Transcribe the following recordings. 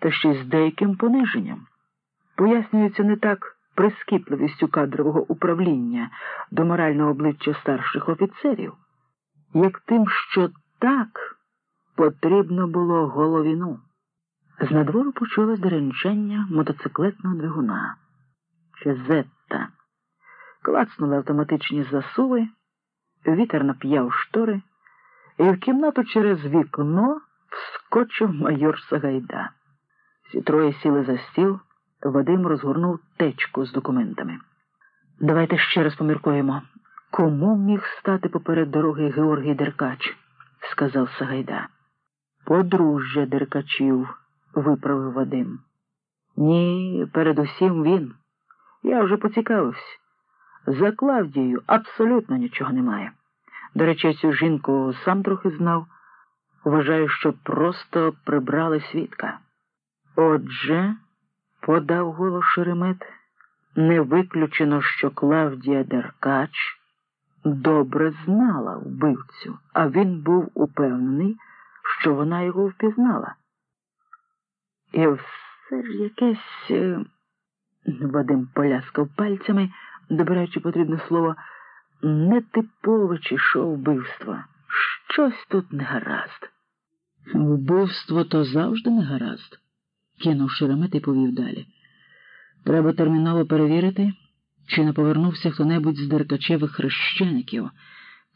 та ще й з деяким пониженням. Пояснюється не так прискіпливістю кадрового управління до морального обличчя старших офіцерів, як тим, що так потрібно було головіну. З надвору почулось деренчання мотоциклетного двигуна. Чезетта. Клацнули автоматичні засуви, вітер нап'яв штори, і в кімнату через вікно вскочив майор Сагайда. Всі троє сіли за стіл, Вадим розгорнув течку з документами. Давайте ще раз поміркуємо. Кому міг стати поперед дороги Георгій Деркач? сказав Сагайда. Подружжя Деркачів, виправив Вадим. Ні, передусім він. Я вже поцікавився. За Клавдією абсолютно нічого немає. До речі, цю жінку сам трохи знав. Вважаю, що просто прибрали свідка. Отже, подав голос Шеремет, не виключено, що Клавдія Деркач добре знала вбивцю, а він був упевнений, що вона його впізнала. І все ж якесь. е, Вадим поляскав пальцями, добираючи потрібне слово, нетипове чи що вбивство. Щось тут не гаразд. Вбивство то завжди не гаразд, кинув Шеремет і повів далі. Треба терміново перевірити, чи не повернувся хто-небудь з деркачевих хрещеників,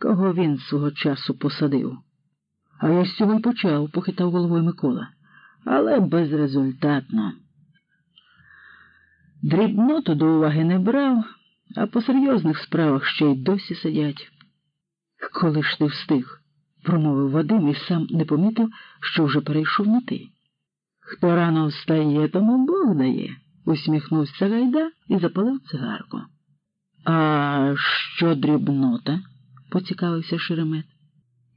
кого він свого часу посадив. А я з цього й почав, похитав головою Микола, але безрезультатно. Дрібноту до уваги не брав, а по серйозних справах ще й досі сидять. Коли ж ти встиг, промовив Вадим і сам не помітив, що вже перейшов на ти. Хто рано встає, тому Бог дає, усміхнувся Гайда і запалив цигарку. А що дрібнота? поцікавився Шеремет.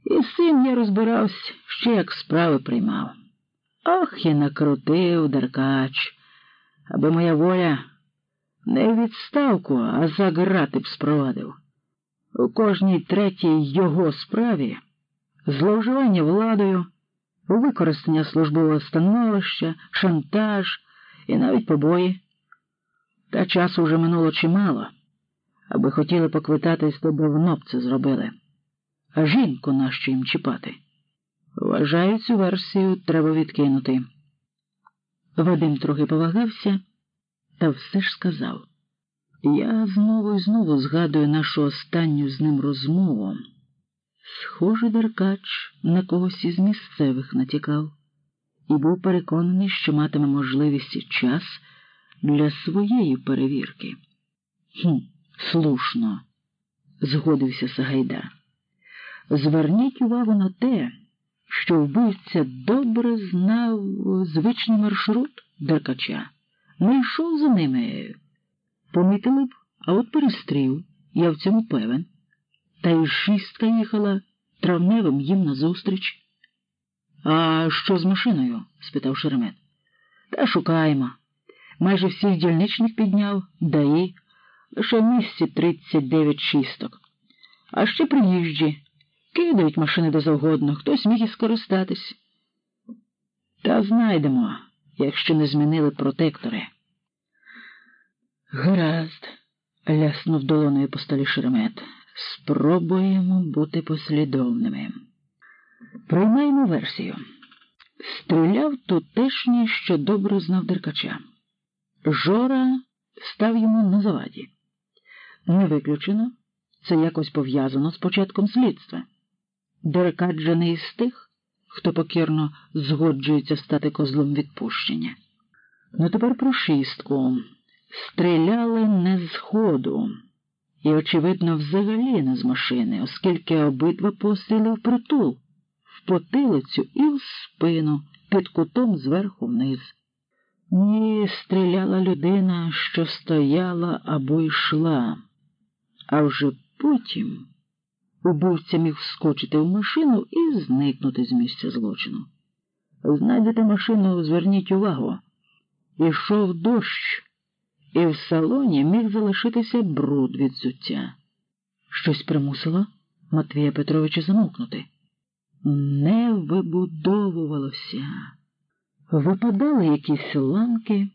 І цим я розбирався, ще як справи приймав. Ох, і накрутив Деркач, аби моя воля не в відставку, а за грати б спровадив. У кожній третій його справі зловживання владою, використання службового становища, шантаж і навіть побої. Та часу вже минуло чимало, аби хотіли поквитатись, то давно б це зробили. А жінку нащо їм чіпати? Вважаю, цю версію треба відкинути. Вадим трохи повагався, та все ж сказав. Я знову і знову згадую нашу останню з ним розмову. Схоже, Деркач на когось із місцевих натякав і був переконаний, що матиме можливість і час для своєї перевірки. «Хм, Слушно, згодився Сагайда. Зверніть увагу на те, що вбивця добре знав звичний маршрут Деркача, не йшов за ними. Помітили б, а от перестрів, я в цьому певен. Та й шістка їхала травневим їм назустріч. А що з машиною? спитав Шеремет. Та шукаємо. Майже всіх дільничних підняв, даї, лише в місці 39 шісток. А ще приїжджі. Кидають машини де завгодно, хтось міг і скористатись. Та знайдемо, якщо не змінили протектори. Гаразд, ляснув долоною по столі шеремет. Спробуємо бути послідовними. Приймаємо версію. Стріляв тутешній, що добре знав Деркача. Жора став йому на заваді. Не виключено, це якось пов'язано з початком слідства. Деркач же не із тих, хто покірно згоджується стати козлом відпущення. Ну тепер про шістку. Стріляли не з ходу і, очевидно, взагалі не з машини, оскільки обидва постріли в притул, в потилицю і в спину, під кутом зверху вниз. Ні, стріляла людина, що стояла або йшла, а вже потім убивця міг вскочити в машину і зникнути з місця злочину. Знайдете машину, зверніть увагу. Ішов дощ і в салоні міг залишитися бруд від зуття. Щось примусило Матвія Петровича замовкнути. Не вибудовувалося. Випадали якісь ланки.